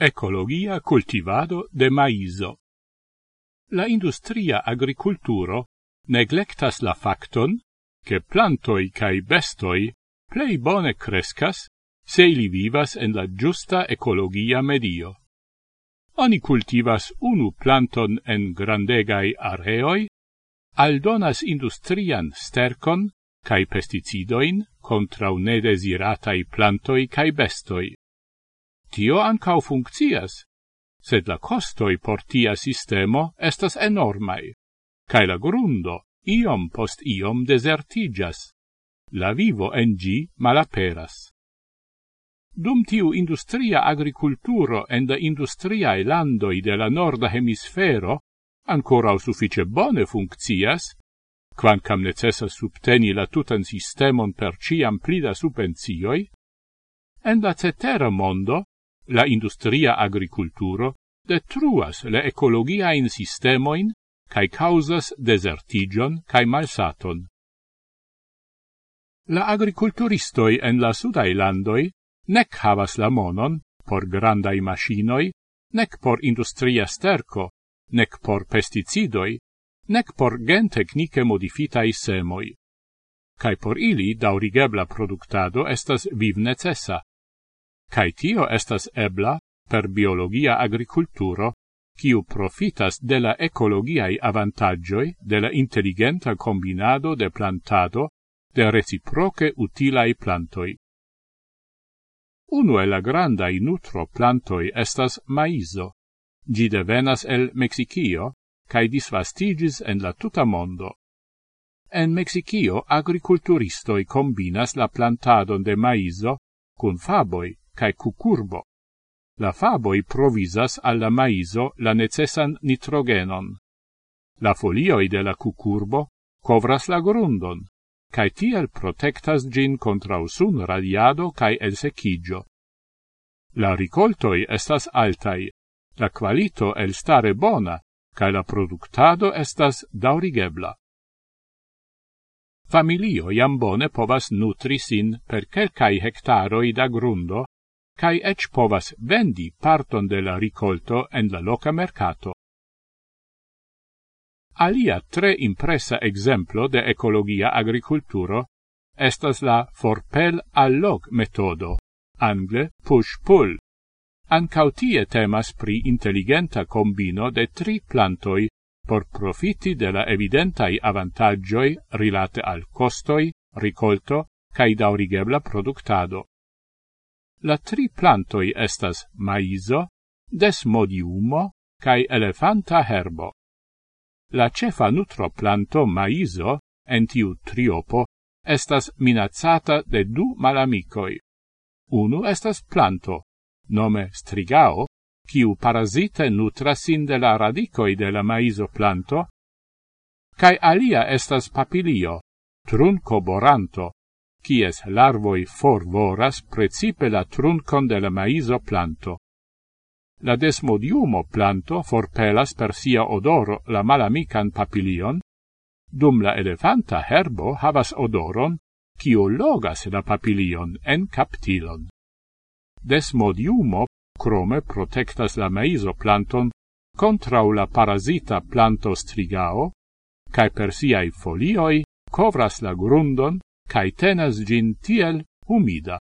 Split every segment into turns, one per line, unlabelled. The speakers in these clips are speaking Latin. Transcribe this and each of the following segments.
Ecologia cultivado de maiso. La industria agriculturo neglectas la facton che plantoi cae bestoi plei bone crescas se ili vivas en la giusta ecologia medio. Oni cultivas unu planton en grandegai areoi, aldonas industrian stercon cae pesticidoin contra nedesiratai plantoi cae bestoi. Tio ancau funccias, sed la costoi por tia sistemo estas enormai, cae la grundo iom post iom desertigas. La vivo en gi malaperas. Dum tiu industria agriculturo en la industriae landoi de la norda hemisfero ancora suffice bone funccias, quancam necessas subteni la tutan sistemon per ciam plida subvenzioi, en la cetera mondo la industria agriculturo detruas le ecologiain sistemoin kai causas desertigion kai malsaton. La agriculturistoi en la sudai landoi nec havas la monon por grandai machinoi, nec por industria sterco, nec por pesticidoi, nec por gen gentecnice modifitai semoi. Kai por ili daurigebla productado estas viv necessa, cae tio estas ebla per biologia agriculturo, kiu profitas de la ecologiai avantagioi de la intelligenta combinado de plantado de reciproce utilai plantoi. e la grandai nutro plantoi estas maizo. Gi devenas el Mexicio, cae disvastigis en la tuta mondo. En Mexicio agriculturistoi combinas la plantadon de maizo cun faboi, cae cucurbo. La faboi provisas alla maiso la necessan nitrogenon. La folioi de la cucurbo covras la grundon, cae tiel protectas gin contra usun radiado cae elsecigio. La ricoltoi estas altai, la qualito el stare bona, cae la productado estas daurigebla. Familio jam bone povas nutri sin per quelcai hectaroi da grundo cae ec povas vendi parton de la ricolto en la loca mercato. Alia tre impressa exemplo de ecologia agriculturo estas la forpel allog metodo, angle push-pull. Ancau tie temas pri intelligenta combino de tri plantoi por profiti de la evidentai avantagioi rilate al costoi, ricolto, cae daurigebla productado. La tri plantoi estas maizo, desmodiumo cae elefanta herbo. La cefa nutro planto maizo, en tiu triopo, estas minacata de du malamicoi. Unu estas planto, nome strigao, kiu parasite nutrasin de la radicoi de la maizo planto, cae alia estas papilio, trunco boranto, quies larvoi forvoras precipe la truncon de la maiso planto. La desmodiumo planto forpelas per sia odoro la malamican papilion, dum la elefanta herbo havas odoron, quio logas la papilion en captilon. Desmodiumo crome protectas la maiso planton contra la parasita planto strigao, cae per siai folioi covras la grundon cae tenas gin tiel humida.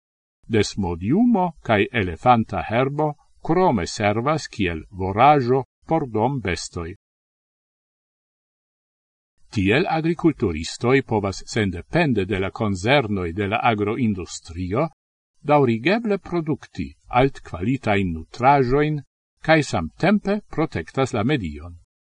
Desmodiumo cae elefanta herbo crome servas kiel vorajo por dom bestoi. Tiel agriculturistoi povas sendepende de la concernoi de la agroindustrio daurigeble producti alt qualitain nutrajoin cae samtempe protectas la medion.